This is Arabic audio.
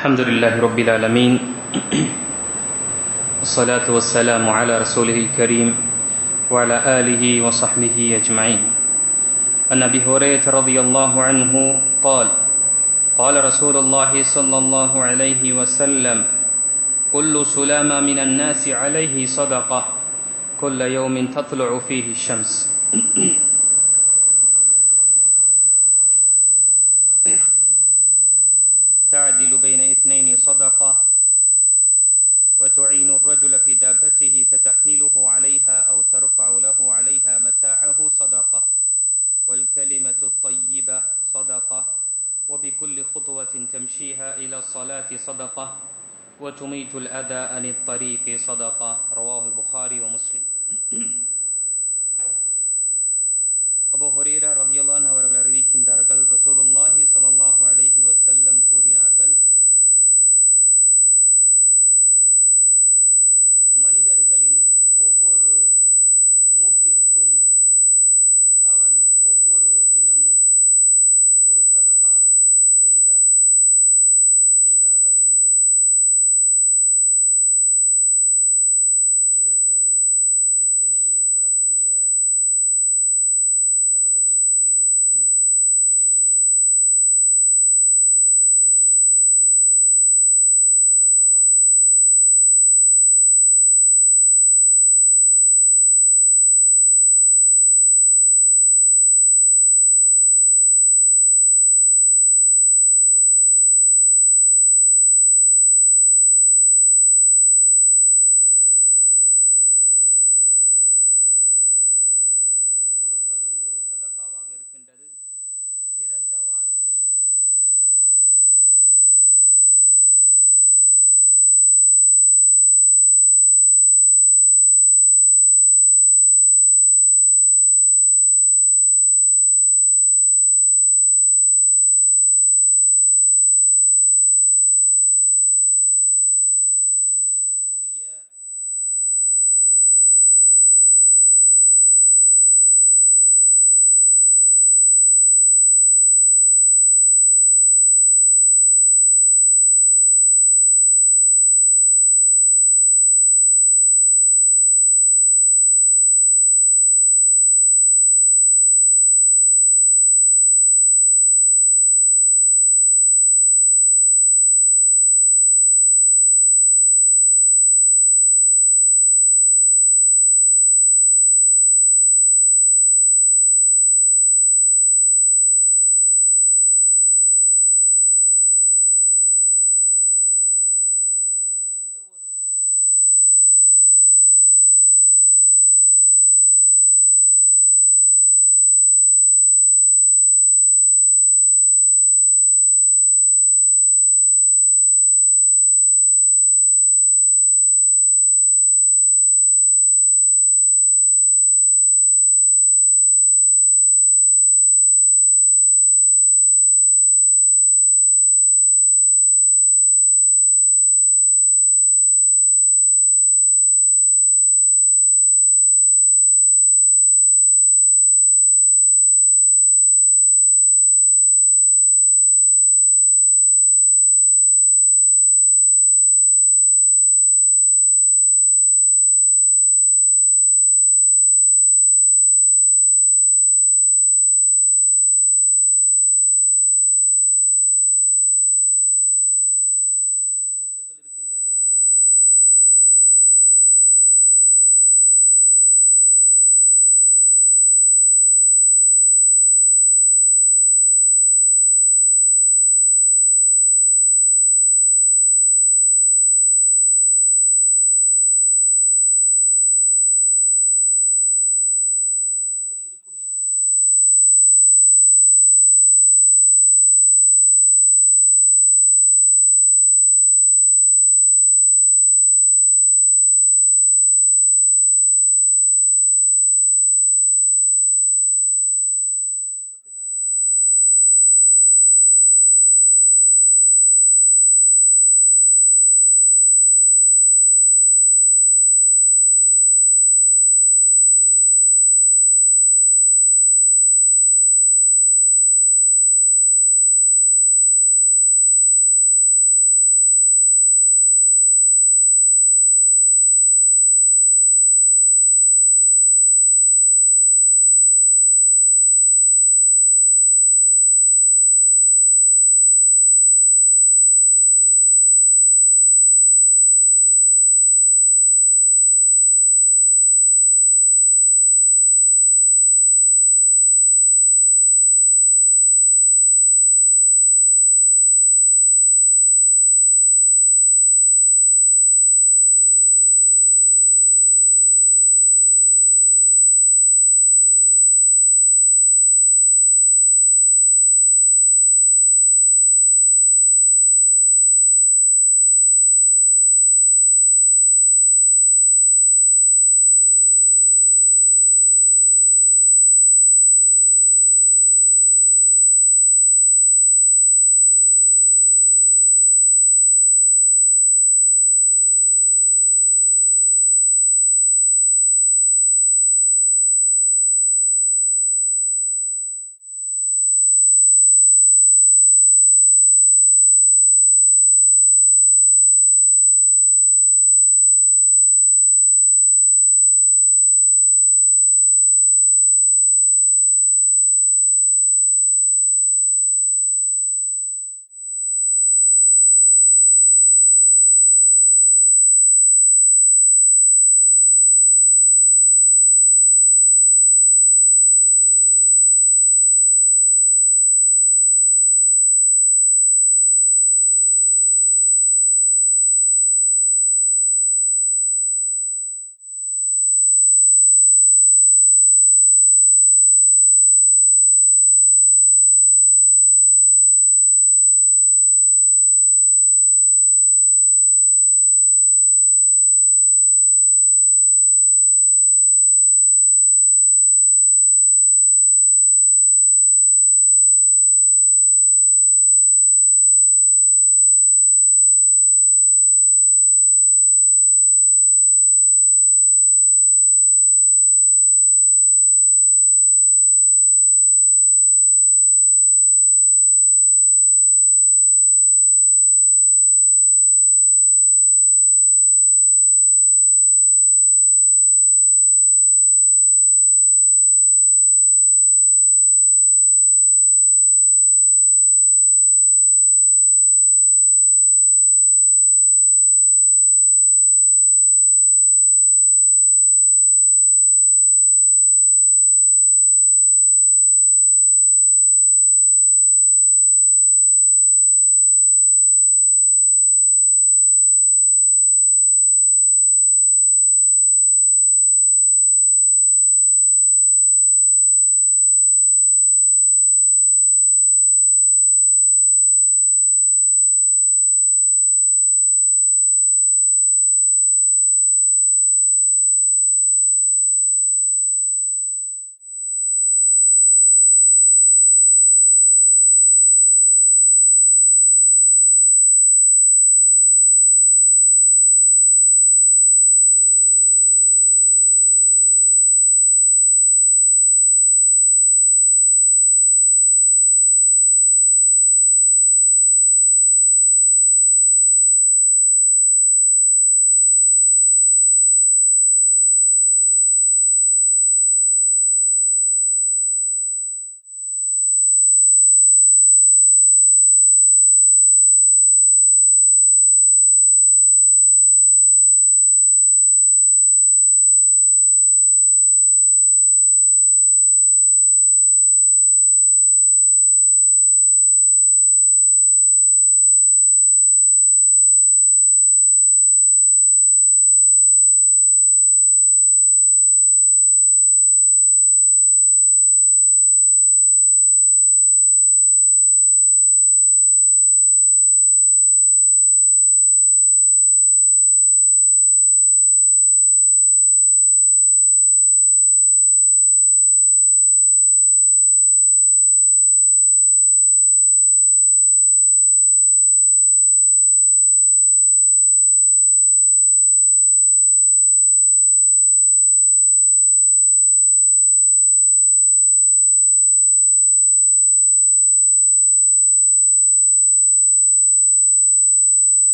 الحمد لله رب العالمين. والصلاة والسلام على رسوله الكريم وعلى آله وصحبه أجمعين. عن أبي هريرة رضي الله عنه قال قال رسول الله صلى الله عليه وسلم كل سلام من الناس عليه صدقة كل يوم تطلع فيه الشمس. وتميت الأذى عن الطريق.